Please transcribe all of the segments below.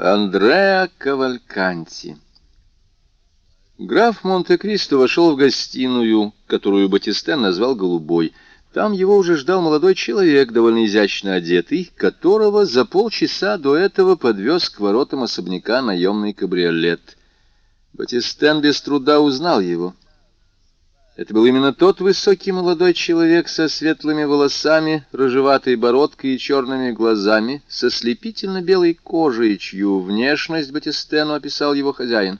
Андреа Кавальканти Граф Монте-Кристо вошел в гостиную, которую Батистен назвал «голубой». Там его уже ждал молодой человек, довольно изящно одетый, которого за полчаса до этого подвез к воротам особняка наемный кабриолет. Батистен без труда узнал его. Это был именно тот высокий молодой человек со светлыми волосами, рыжеватой бородкой и черными глазами, со слепительно белой кожей, чью внешность Батистену описал его хозяин.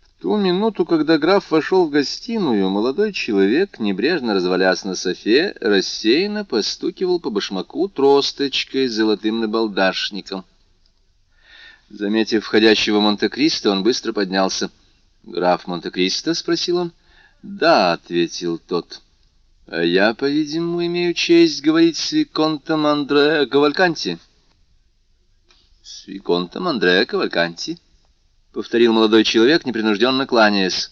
В ту минуту, когда граф вошел в гостиную, молодой человек, небрежно развалясь на софе, рассеянно постукивал по башмаку тросточкой с золотым набалдашником. Заметив входящего Монте-Кристо, он быстро поднялся — «Граф Монте-Кристо?» — спросил он. «Да», — ответил тот. «А я, по-видимому, имею честь говорить с Виконтом Андре Кавальканти». «С Виконтом Андре Кавальканти», — повторил молодой человек, непринужденно кланяясь.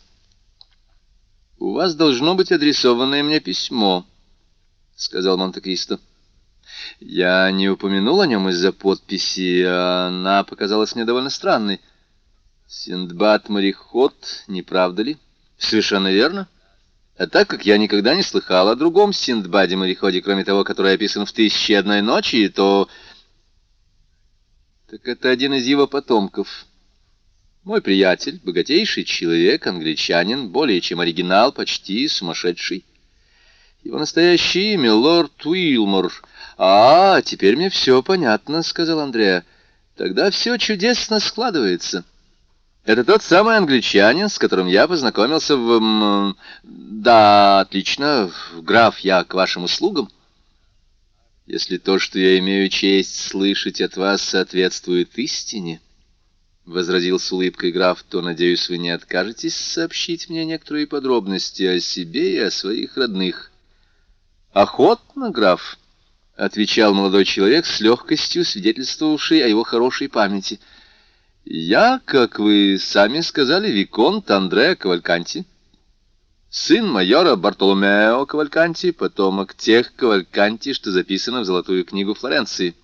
«У вас должно быть адресованное мне письмо», — сказал Монте-Кристо. «Я не упомянул о нем из-за подписи, а она показалась мне довольно странной». Синдбад-мореход, не правда ли? Совершенно верно. А так как я никогда не слыхал о другом Синдбаде-мореходе, кроме того, который описан в «Тысячи одной ночи», то... Так это один из его потомков. Мой приятель, богатейший человек, англичанин, более чем оригинал, почти сумасшедший. Его настоящее имя — лорд Уилмор. «А, теперь мне все понятно», — сказал Андреа. «Тогда все чудесно складывается». Это тот самый англичанин, с которым я познакомился в... Да, отлично, граф, я к вашим услугам. Если то, что я имею честь слышать от вас, соответствует истине, — возразил с улыбкой граф, — то, надеюсь, вы не откажетесь сообщить мне некоторые подробности о себе и о своих родных. Охотно, граф, — отвечал молодой человек с легкостью, свидетельствовавший о его хорошей памяти, — я, как вы сами сказали, Виконт Андреа Кавальканти, сын майора Бартоломео Кавальканти, потомок тех Кавальканти, что записано в Золотую книгу Флоренции.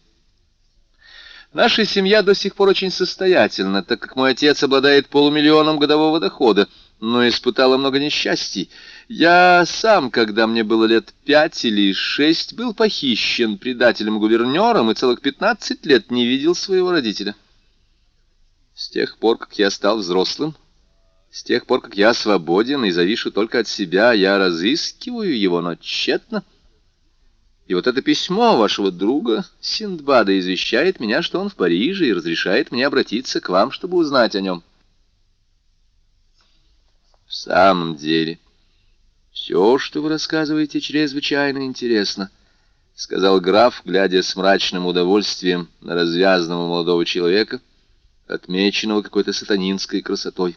Наша семья до сих пор очень состоятельна, так как мой отец обладает полумиллионом годового дохода, но испытала много несчастий. Я сам, когда мне было лет пять или шесть, был похищен предателем-гувернером и целых пятнадцать лет не видел своего родителя. С тех пор, как я стал взрослым, с тех пор, как я свободен и завишу только от себя, я разыскиваю его, но тщетно. И вот это письмо вашего друга Синдбада извещает меня, что он в Париже, и разрешает мне обратиться к вам, чтобы узнать о нем. В самом деле, все, что вы рассказываете, чрезвычайно интересно, — сказал граф, глядя с мрачным удовольствием на развязанного молодого человека — отмеченного какой-то сатанинской красотой.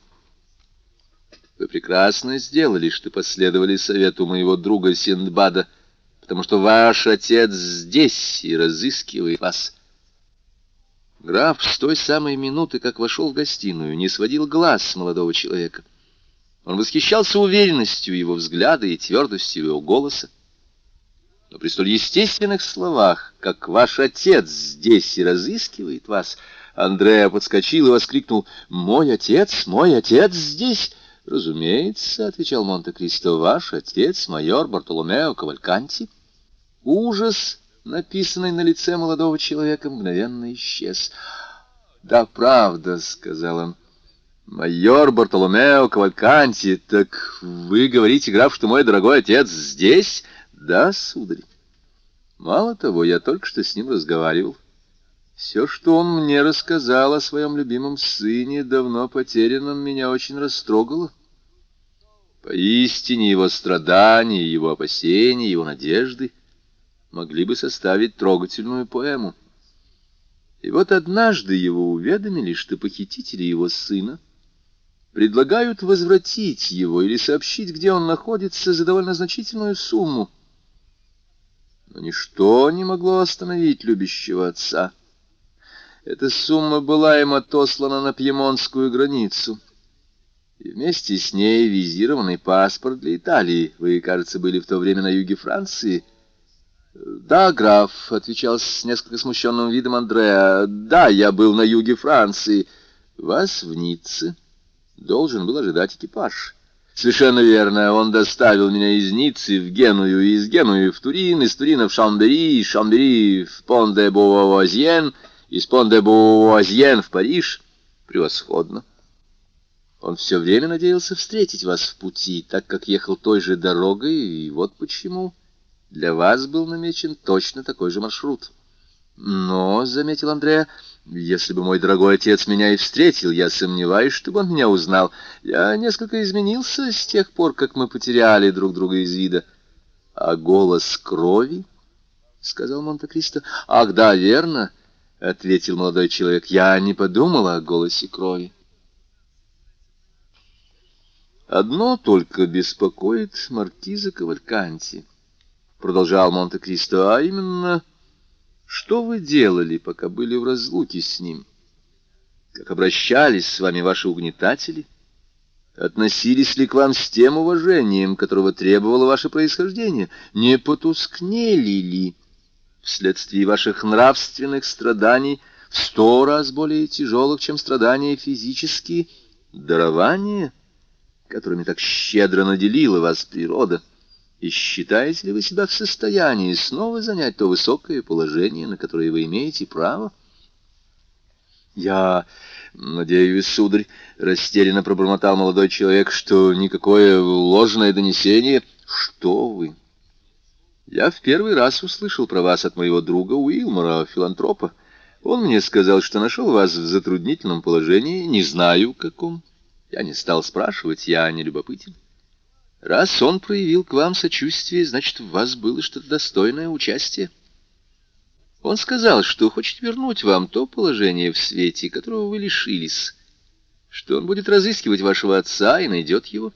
Вы прекрасно сделали, что последовали совету моего друга Синдбада, потому что ваш отец здесь и разыскивает вас. Граф с той самой минуты, как вошел в гостиную, не сводил глаз с молодого человека. Он восхищался уверенностью его взгляда и твердостью его голоса. Но при столь естественных словах, как «ваш отец здесь и разыскивает вас», Андреа подскочил и воскликнул «Мой отец, мой отец здесь!» «Разумеется», — отвечал Монте-Кристо, — «ваш отец, майор Бартоломео Кавальканти». Ужас, написанный на лице молодого человека, мгновенно исчез. «Да, правда», — сказал он. «Майор Бартоломео Кавальканти, так вы говорите, граф, что мой дорогой отец здесь?» «Да, сударь. Мало того, я только что с ним разговаривал. Все, что он мне рассказал о своем любимом сыне, давно потерянном, меня очень растрогало. Поистине его страдания, его опасения, его надежды могли бы составить трогательную поэму. И вот однажды его уведомили, что похитители его сына предлагают возвратить его или сообщить, где он находится, за довольно значительную сумму. Но ничто не могло остановить любящего отца. Эта сумма была им отослана на пьемонтскую границу. И вместе с ней визированный паспорт для Италии. Вы, кажется, были в то время на юге Франции. «Да, граф», — отвечал с несколько смущенным видом Андреа, — «да, я был на юге Франции. Вас в Ницце должен был ожидать экипаж». «Совершенно верно. Он доставил меня из Ниццы в Геную, из Генуи в Турин, из Турина в Шамбери, из Шамбери в Пон-де-Буазьен, из Пон-де-Буазьен в Париж. Превосходно. Он все время надеялся встретить вас в пути, так как ехал той же дорогой, и вот почему для вас был намечен точно такой же маршрут. Но, — заметил Андреа, — если бы мой дорогой отец меня и встретил, я сомневаюсь, чтобы он меня узнал. Я несколько изменился с тех пор, как мы потеряли друг друга из вида. — А голос крови? — сказал Монте-Кристо. — Ах, да, верно, — ответил молодой человек. — Я не подумала о голосе крови. Одно только беспокоит маркиза Кавальканти, продолжал Монте-Кристо, а именно, что вы делали, пока были в разлуке с ним? Как обращались с вами ваши угнетатели? Относились ли к вам с тем уважением, которого требовало ваше происхождение? Не потускнели ли вследствие ваших нравственных страданий в сто раз более тяжелых, чем страдания физические, дарования? которыми так щедро наделила вас природа, и считаете ли вы себя в состоянии снова занять то высокое положение, на которое вы имеете право? Я надеюсь, сударь, растерянно пробормотал молодой человек, что никакое ложное донесение... Что вы? Я в первый раз услышал про вас от моего друга Уилмора, филантропа. Он мне сказал, что нашел вас в затруднительном положении, не знаю каком. Я не стал спрашивать, я не любопытен. Раз он проявил к вам сочувствие, значит, в вас было что-то достойное участие. Он сказал, что хочет вернуть вам то положение в свете, которого вы лишились, что он будет разыскивать вашего отца и найдет его.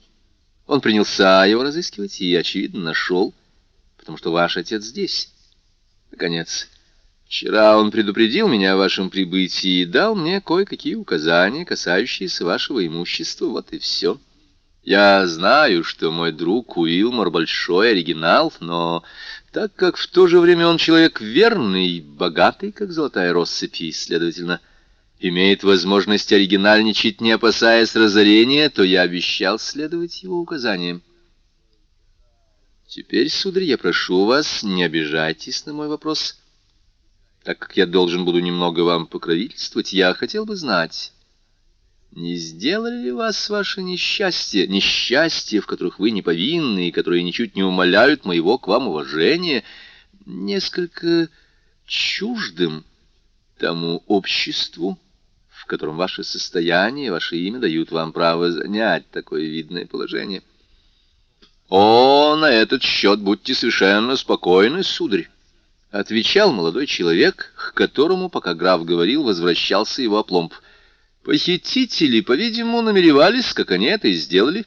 Он принялся его разыскивать и, очевидно, нашел, потому что ваш отец здесь. Наконец, Вчера он предупредил меня о вашем прибытии и дал мне кое-какие указания, касающиеся вашего имущества. Вот и все. Я знаю, что мой друг Уилмор большой оригинал, но так как в то же время он человек верный, богатый, как золотая россыпь, и, следовательно, имеет возможность оригинальничать, не опасаясь разорения, то я обещал следовать его указаниям. Теперь, сударь, я прошу вас, не обижайтесь на мой вопрос — так как я должен буду немного вам покровительствовать, я хотел бы знать, не сделали ли вас ваше несчастье, несчастье, в которых вы не повинны и которые ничуть не умаляют моего к вам уважения, несколько чуждым тому обществу, в котором ваше состояние, ваше имя дают вам право занять такое видное положение? О, на этот счет будьте совершенно спокойны, сударь. — отвечал молодой человек, к которому, пока граф говорил, возвращался его опломб. «Похитители, по-видимому, намеревались, как они это и сделали,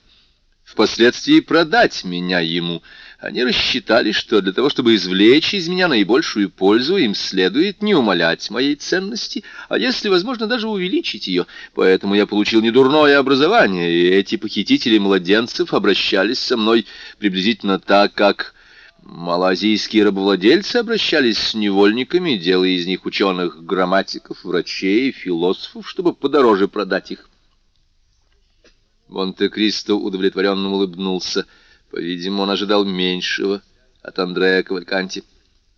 впоследствии продать меня ему. Они рассчитали, что для того, чтобы извлечь из меня наибольшую пользу, им следует не умалять моей ценности, а если возможно, даже увеличить ее. Поэтому я получил недурное образование, и эти похитители младенцев обращались со мной приблизительно так, как...» Малазийские рабовладельцы обращались с невольниками, делая из них ученых, грамматиков, врачей, философов, чтобы подороже продать их. Монте-Кристо удовлетворенно улыбнулся. По-видимому, он ожидал меньшего от Андрея Кавальканти.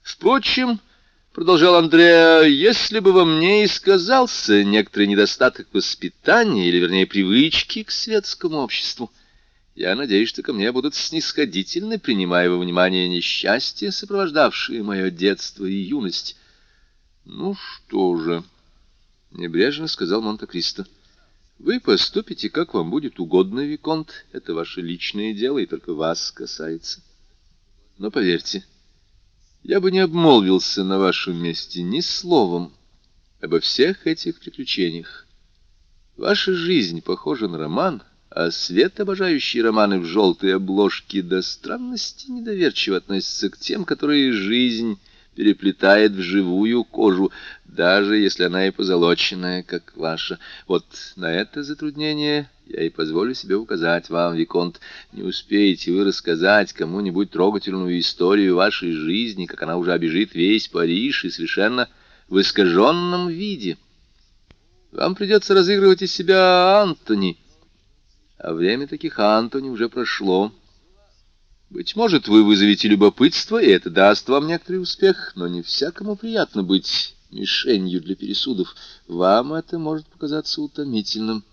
«Впрочем, — продолжал Андреа, — если бы во мне и сказался некоторый недостаток воспитания, или, вернее, привычки к светскому обществу, — я надеюсь, что ко мне будут снисходительны, принимая во внимание несчастья, сопровождавшие мое детство и юность. — Ну что же, — небрежно сказал Монте-Кристо, — вы поступите, как вам будет угодно, Виконт. Это ваше личное дело и только вас касается. Но поверьте, я бы не обмолвился на вашем месте ни словом обо всех этих приключениях. Ваша жизнь похожа на роман — а свет, обожающий романы в желтой обложке, до странности недоверчиво относится к тем, которые жизнь переплетает в живую кожу, даже если она и позолоченная, как ваша. Вот на это затруднение Я и позволю себе указать вам, Виконт, не успеете вы рассказать кому-нибудь трогательную историю вашей жизни, как она уже обежит весь Париж и совершенно в искаженном виде. Вам придется разыгрывать из себя Антони, а время таких Антони уже прошло. Быть может, вы вызовете любопытство, и это даст вам некоторый успех, но не всякому приятно быть мишенью для пересудов. Вам это может показаться утомительным.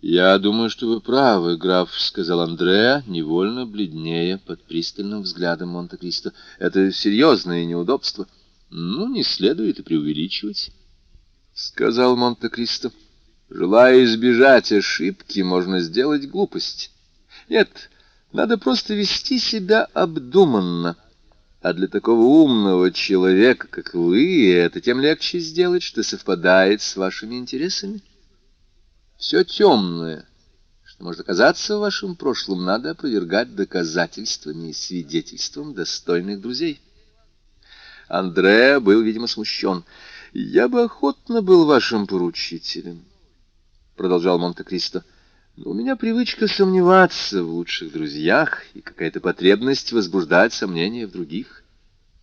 «Я думаю, что вы правы, граф», — сказал Андреа, невольно бледнее под пристальным взглядом Монте-Кристо. «Это серьезное неудобство. Ну, не следует и преувеличивать», — сказал Монте-Кристо. «Желая избежать ошибки, можно сделать глупость. Нет, надо просто вести себя обдуманно». А для такого умного человека, как вы, это тем легче сделать, что совпадает с вашими интересами. Все темное, что может оказаться в вашем прошлом, надо опровергать доказательствами и свидетельством достойных друзей. Андреа был, видимо, смущен. «Я бы охотно был вашим поручителем», — продолжал Монте-Кристо. «Но у меня привычка сомневаться в лучших друзьях и какая-то потребность возбуждать сомнения в других.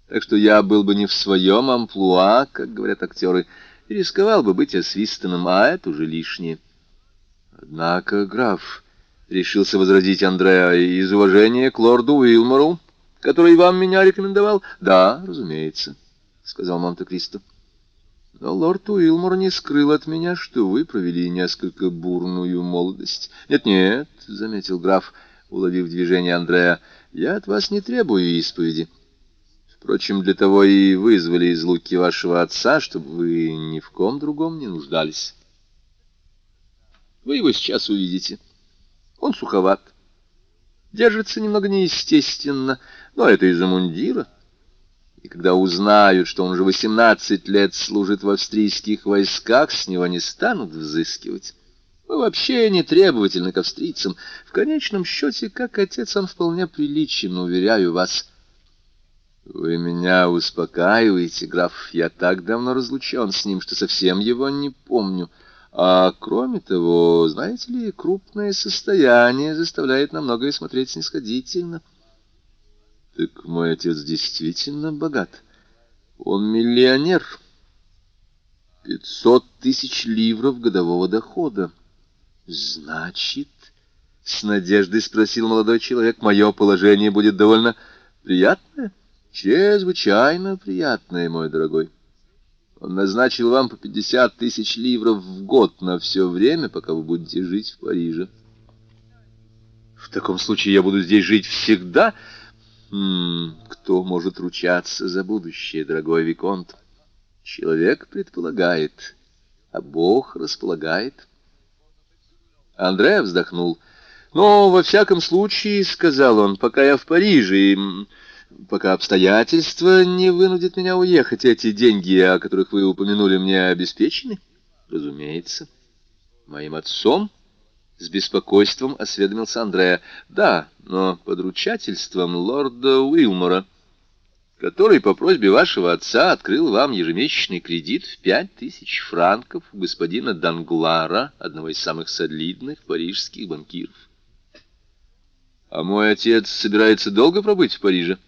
Так что я был бы не в своем амплуа, как говорят актеры, и рисковал бы быть освистанным, а это уже лишнее». Однако, граф, — решился возразить Андреа, — из уважения к лорду Уилмору, который вам меня рекомендовал? — Да, разумеется, — сказал Монте-Кристо. Но лорд Уилмор не скрыл от меня, что вы провели несколько бурную молодость. Нет-нет, — заметил граф, уловив движение Андреа, — я от вас не требую исповеди. Впрочем, для того и вызвали из луки вашего отца, чтобы вы ни в ком другом не нуждались. Вы его сейчас увидите. Он суховат. Держится немного неестественно, но это из-за мундира. И когда узнают, что он уже 18 лет служит в австрийских войсках, с него не станут взыскивать. Мы вообще не требовательны к австрийцам. В конечном счете, как отец, он вполне приличен, уверяю вас. Вы меня успокаиваете, граф. Я так давно разлучен с ним, что совсем его не помню. А кроме того, знаете ли, крупное состояние заставляет на многое смотреть снисходительно. Так мой отец действительно богат. Он миллионер. Пятьсот тысяч ливров годового дохода. Значит, с надеждой спросил молодой человек, мое положение будет довольно приятное? Чрезвычайно приятное, мой дорогой. Он назначил вам по 50 тысяч ливров в год на все время, пока вы будете жить в Париже. В таком случае я буду здесь жить всегда. М -м, кто может ручаться за будущее, дорогой Виконт? Человек предполагает, а Бог располагает. Андреа вздохнул. «Но, во всяком случае, — сказал он, — пока я в Париже, и пока обстоятельства не вынудят меня уехать, эти деньги, о которых вы упомянули, мне обеспечены? Разумеется. Моим отцом? С беспокойством осведомился Андреа. Да, но под ручательством лорда Уилмора, который по просьбе вашего отца открыл вам ежемесячный кредит в пять тысяч франков у господина Данглара, одного из самых солидных парижских банкиров. А мой отец собирается долго пробыть в Париже? —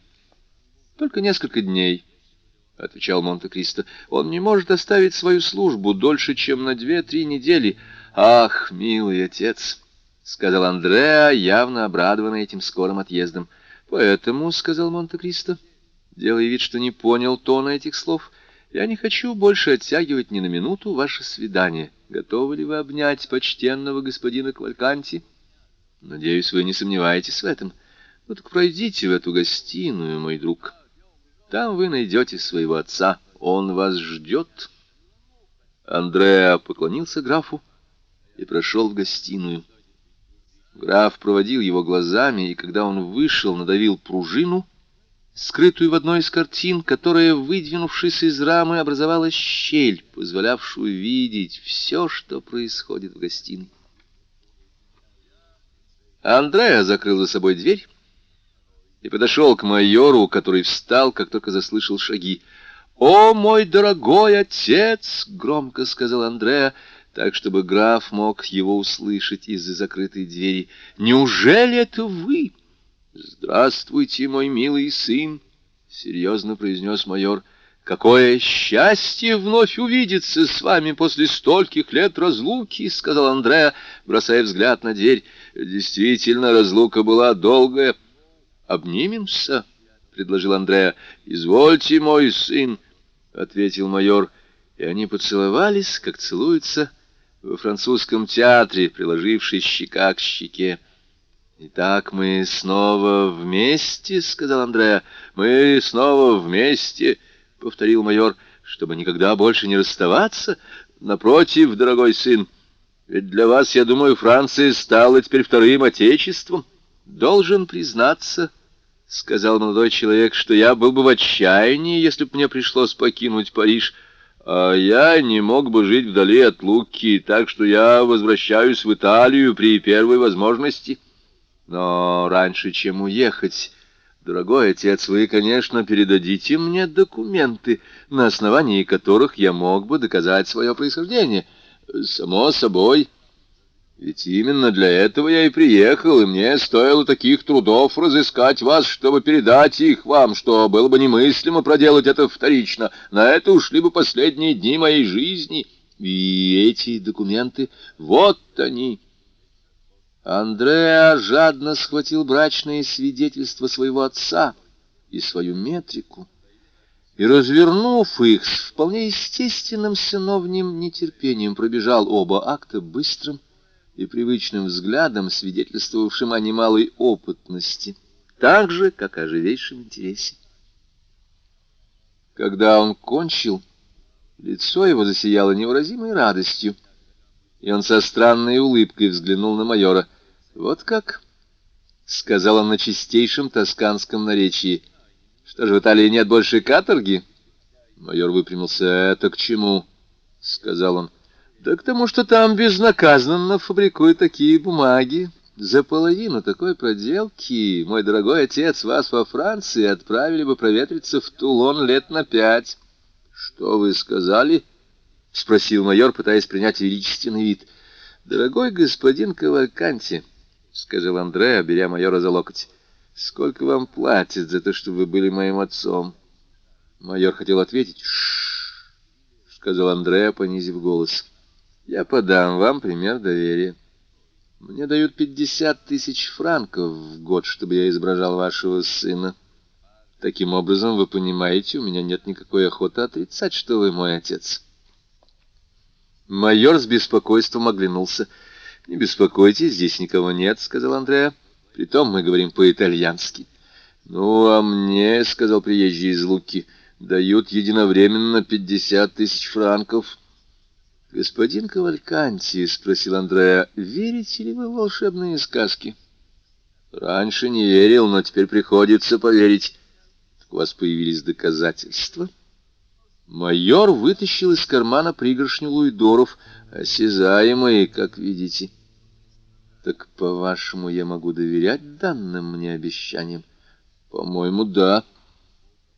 только несколько дней, — отвечал Монте-Кристо. Он не может оставить свою службу дольше, чем на две-три недели. Ах, милый отец, — сказал Андреа, явно обрадованный этим скорым отъездом. Поэтому, — сказал Монте-Кристо, делая вид, что не понял тона этих слов, — я не хочу больше оттягивать ни на минуту ваше свидание. Готовы ли вы обнять почтенного господина Квальканти? Надеюсь, вы не сомневаетесь в этом. Ну так пройдите в эту гостиную, мой друг. Там вы найдете своего отца. Он вас ждет. Андреа поклонился графу и прошел в гостиную. Граф проводил его глазами, и когда он вышел, надавил пружину, скрытую в одной из картин, которая, выдвинувшись из рамы, образовала щель, позволявшую видеть все, что происходит в гостиной. Андреа закрыл за собой дверь, и подошел к майору, который встал, как только заслышал шаги. «О, мой дорогой отец!» — громко сказал Андреа. Так, чтобы граф мог его услышать из-за закрытой двери. «Неужели это вы?» «Здравствуйте, мой милый сын!» — серьезно произнес майор. «Какое счастье вновь увидеться с вами после стольких лет разлуки!» — сказал Андреа, бросая взгляд на дверь. «Действительно, разлука была долгая». «Обнимемся?» — предложил Андреа. «Извольте, мой сын!» — ответил майор. И они поцеловались, как целуются во французском театре, приложившись щека к щеке. «Итак, мы снова вместе», — сказал Андреа. «Мы снова вместе», — повторил майор, — «чтобы никогда больше не расставаться. Напротив, дорогой сын, ведь для вас, я думаю, Франция стала теперь вторым отечеством. Должен признаться, — сказал молодой человек, — что я был бы в отчаянии, если бы мне пришлось покинуть Париж». А я не мог бы жить вдали от Луки, так что я возвращаюсь в Италию при первой возможности. Но раньше, чем уехать, дорогой отец, вы, конечно, передадите мне документы, на основании которых я мог бы доказать свое происхождение. Само собой... Ведь именно для этого я и приехал, и мне стоило таких трудов разыскать вас, чтобы передать их вам, что было бы немыслимо проделать это вторично. На это ушли бы последние дни моей жизни. И эти документы, вот они. Андреа жадно схватил брачные свидетельства своего отца и свою метрику, и, развернув их с вполне естественным сыновним нетерпением, пробежал оба акта быстрым, и привычным взглядом, свидетельствовавшим о немалой опытности, так же, как о живейшем интересе. Когда он кончил, лицо его засияло невыразимой радостью, и он со странной улыбкой взглянул на майора. «Вот как?» — сказал он на чистейшем тосканском наречии. «Что же, в Италии нет больше каторги?» Майор выпрямился. «Это к чему?» — сказал он. Да к тому, что там безнаказанно фабрикуют такие бумаги. За половину такой проделки, мой дорогой отец, вас во Франции отправили бы проветриться в Тулон лет на пять. — Что вы сказали? — спросил майор, пытаясь принять величественный вид. — Дорогой господин Кавальканти, — сказал Андреа, беря майора за локоть, — сколько вам платят за то, что вы были моим отцом? Майор хотел ответить. — сказал Андреа, понизив голос. — я подам вам пример доверия. Мне дают пятьдесят тысяч франков в год, чтобы я изображал вашего сына. Таким образом, вы понимаете, у меня нет никакой охоты отрицать, что вы мой отец. Майор с беспокойством оглянулся. «Не беспокойтесь, здесь никого нет», — сказал Андреа. «Притом мы говорим по-итальянски». «Ну, а мне, — сказал приезжий из Луки, — дают единовременно пятьдесят тысяч франков». «Господин Кавальканти», — спросил Андреа, — «верите ли вы в волшебные сказки?» «Раньше не верил, но теперь приходится поверить. Так у вас появились доказательства?» Майор вытащил из кармана пригоршню луидоров, осязаемые, как видите. «Так, по-вашему, я могу доверять данным мне обещаниям?» «По-моему, да.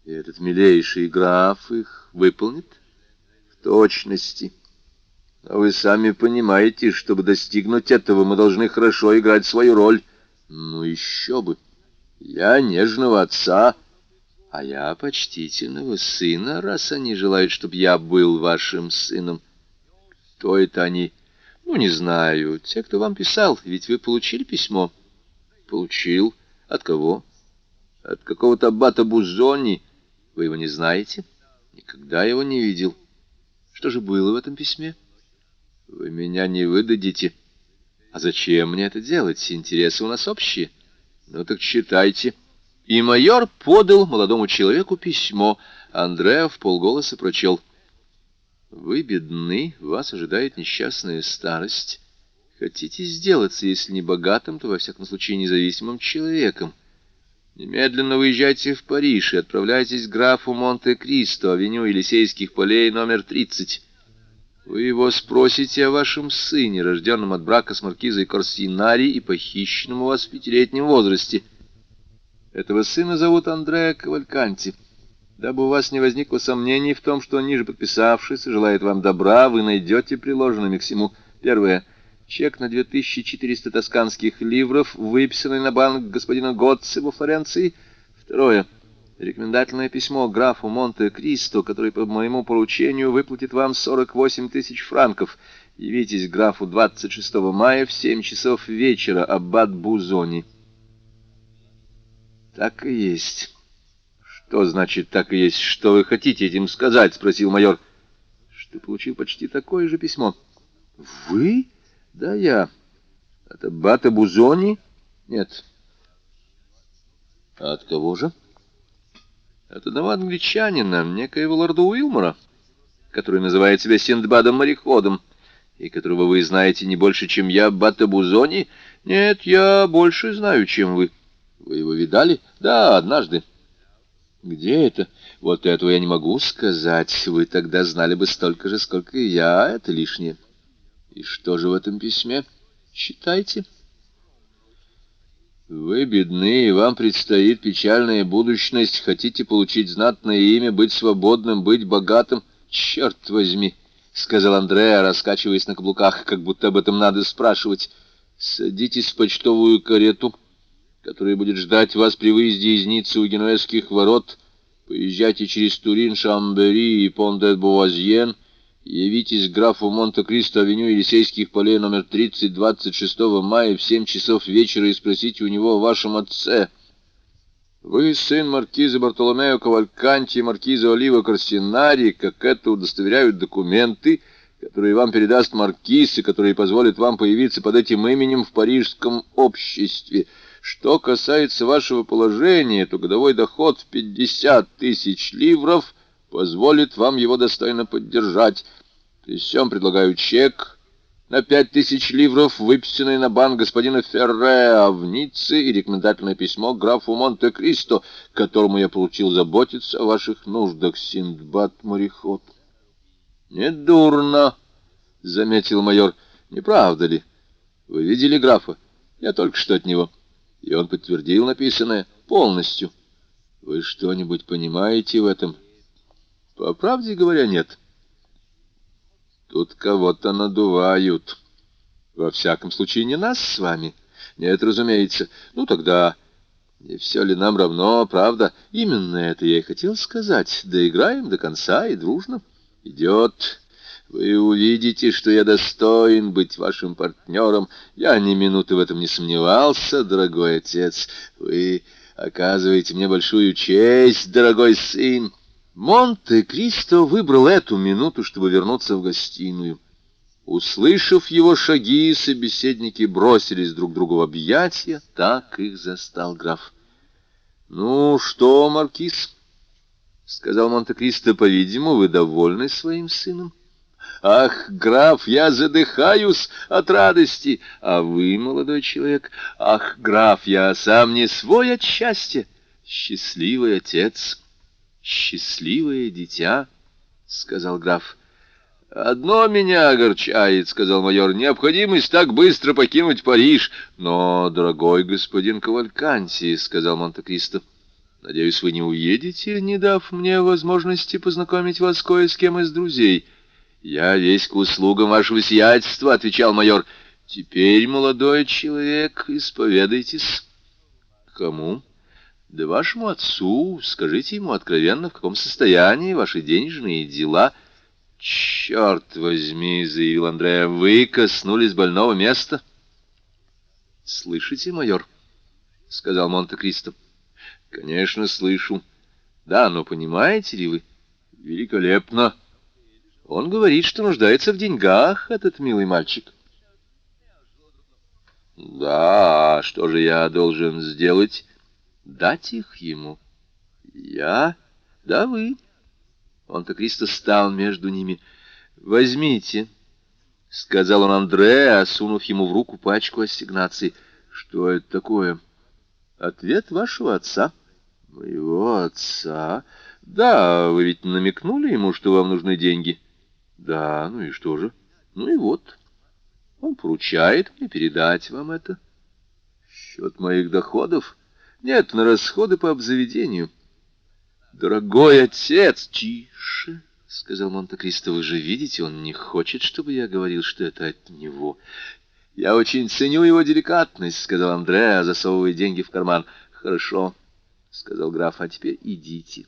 Этот милейший граф их выполнит?» «В точности». Вы сами понимаете, чтобы достигнуть этого, мы должны хорошо играть свою роль. Ну еще бы. Я нежного отца, а я почтительного сына, раз они желают, чтобы я был вашим сыном. Кто это они? Ну, не знаю. Те, кто вам писал. Ведь вы получили письмо? Получил. От кого? От какого-то аббата Бузони. Вы его не знаете? Никогда его не видел. Что же было в этом письме? — вы меня не выдадите. А зачем мне это делать? Интересы у нас общие. Ну так читайте. И майор подал молодому человеку письмо. Андреа в полголоса прочел. Вы бедны, вас ожидает несчастная старость. Хотите сделаться, если не богатым, то во всяком случае независимым человеком. Немедленно выезжайте в Париж и отправляйтесь к графу Монте-Кристо, авеню Елисейских полей, номер 30. Вы его спросите о вашем сыне, рожденном от брака с маркизой Корсинари и похищенном у вас в пятилетнем возрасте. Этого сына зовут Андреа Кавальканти. Дабы у вас не возникло сомнений в том, что ниже подписавшийся желает вам добра, вы найдете приложенными к всему. Первое. Чек на 2400 тосканских ливров, выписанный на банк господина Готце во Флоренции. Второе. Рекомендательное письмо графу Монте-Кристо, который по моему поручению выплатит вам 48 тысяч франков. Явитесь графу 26 мая в 7 часов вечера, аббат Бузони. Так и есть. «Что значит так и есть? Что вы хотите этим сказать?» — спросил майор. «Что получил почти такое же письмо». «Вы?» «Да, я. От аббата Бузони?» «Нет». «А от кого же?» «От одного англичанина, некоего лорда Уилмора, который называет себя Синдбадом-мореходом, и которого вы знаете не больше, чем я, аббата Бузони. Нет, я больше знаю, чем вы. Вы его видали? Да, однажды». Где это? Вот этого я не могу сказать. Вы тогда знали бы столько же, сколько и я. Это лишнее. И что же в этом письме? Читайте. Вы бедны, и вам предстоит печальная будущность. Хотите получить знатное имя, быть свободным, быть богатым? Черт возьми, — сказал Андреа, раскачиваясь на каблуках, как будто об этом надо спрашивать. Садитесь в почтовую карету который будет ждать вас при выезде из Ниццы у Генуэзских ворот. Поезжайте через Турин, Шамбери и Пон-де-Буазьен. Явитесь графу Монте-Кристо, авеню Елисейских полей, номер 30, 26 мая в 7 часов вечера и спросите у него о вашем отце. Вы сын маркиза Бартоломео Кавальканти и маркиза Олива Корсинари, как это удостоверяют документы, которые вам передаст маркиз и которые позволят вам появиться под этим именем в парижском обществе». Что касается вашего положения, то годовой доход в 50 тысяч ливров позволит вам его достойно поддержать. Всем предлагаю чек на пять тысяч ливров, выписанный на банк господина Ферреа в Ницце и рекомендательное письмо графу Монте-Кристо, которому я получил заботиться о ваших нуждах, Синдбад-мореход. — Недурно, — заметил майор. — Не правда ли? Вы видели графа? Я только что от него. — и он подтвердил написанное полностью. Вы что-нибудь понимаете в этом? По правде говоря, нет. Тут кого-то надувают. Во всяком случае, не нас с вами. Нет, разумеется. Ну, тогда... Не все ли нам равно, правда? Именно это я и хотел сказать. Доиграем до конца и дружно. Идет... Вы увидите, что я достоин быть вашим партнером. Я ни минуты в этом не сомневался, дорогой отец. Вы оказываете мне большую честь, дорогой сын. Монте-Кристо выбрал эту минуту, чтобы вернуться в гостиную. Услышав его шаги, собеседники бросились друг другу в объятия, так их застал граф. — Ну что, маркиз? — сказал Монте-Кристо, — по-видимому, вы довольны своим сыном? Ах, граф, я задыхаюсь от радости. А вы, молодой человек, ах, граф, я сам не свой от счастья. Счастливый отец, счастливое дитя, — сказал граф. «Одно меня огорчает», — сказал майор, — «необходимость так быстро покинуть Париж». «Но, дорогой господин Кавальканти», — сказал Монте-Кристо, — «надеюсь, вы не уедете, не дав мне возможности познакомить вас кое с кем из друзей». «Я весь к услугам вашего сиятельства», — отвечал майор. «Теперь, молодой человек, исповедайтесь». «Кому?» «Да вашему отцу. Скажите ему откровенно, в каком состоянии ваши денежные дела». «Черт возьми», — заявил Андрея, — «вы коснулись больного места». «Слышите, майор?» — сказал Монте-Кристо. «Конечно, слышу. Да, но понимаете ли вы? Великолепно». Он говорит, что нуждается в деньгах, этот милый мальчик. Да, что же я должен сделать? Дать их ему. Я? Да вы. Он-то Кристо стал между ними. Возьмите, — сказал он Андре, сунув ему в руку пачку ассигнаций. Что это такое? Ответ вашего отца. Моего отца? Да, вы ведь намекнули ему, что вам нужны деньги. — да, ну и что же? Ну и вот. Он поручает мне передать вам это. Счет моих доходов? Нет, на расходы по обзаведению. Дорогой отец, тише, — сказал Монте-Кристо, — вы же видите, он не хочет, чтобы я говорил, что это от него. Я очень ценю его деликатность, — сказал Андреа, засовывая деньги в карман. Хорошо, — сказал граф, — а теперь идите.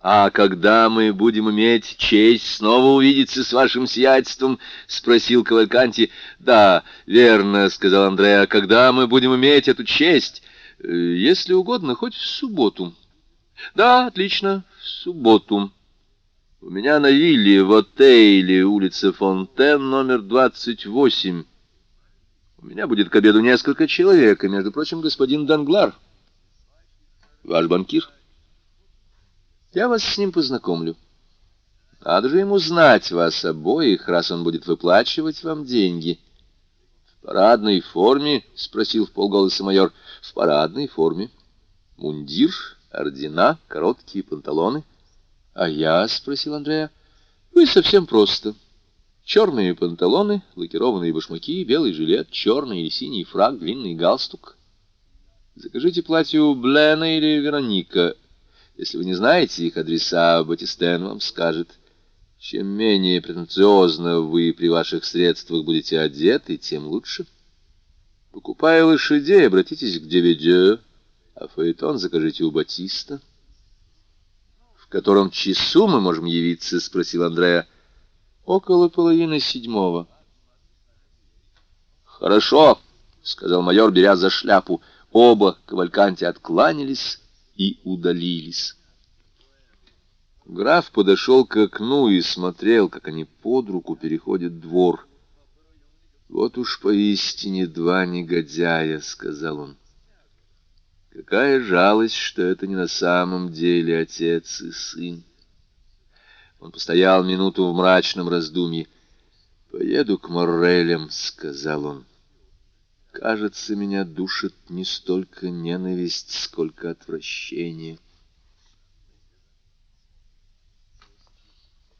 «А когда мы будем иметь честь снова увидеться с вашим сиятельством?» — спросил Кавальканти. «Да, верно», — сказал Андреа. «Когда мы будем иметь эту честь?» «Э, «Если угодно, хоть в субботу». «Да, отлично, в субботу». «У меня на вилле в отеле, улица Фонтен, номер 28. У меня будет к обеду несколько человек, и, между прочим, господин Данглар, ваш банкир». Я вас с ним познакомлю. Надо же ему знать вас обоих, раз он будет выплачивать вам деньги. — парадной форме? — спросил в полголоса майор. — В парадной форме. Мундир, ордена, короткие панталоны. — А я? — спросил Андрея. — Вы совсем просто. Черные панталоны, лакированные башмаки, белый жилет, черный или синий фраг, длинный галстук. Закажите платье у Блена или Вероника. Если вы не знаете их адреса, Батистен вам скажет. Чем менее претенциозно вы при ваших средствах будете одеты, тем лучше. Покупая лошадей, обратитесь к Деведю, а фаэтон закажите у Батиста. — В котором часу мы можем явиться? — спросил Андрея. — Около половины седьмого. — Хорошо, — сказал майор, беря за шляпу. Оба кавальканти откланялись и удалились. Граф подошел к окну и смотрел, как они под руку переходят двор. «Вот уж поистине два негодяя», — сказал он. «Какая жалость, что это не на самом деле отец и сын». Он постоял минуту в мрачном раздумье. «Поеду к Моррелям», — сказал он. Кажется, меня душит не столько ненависть, сколько отвращение.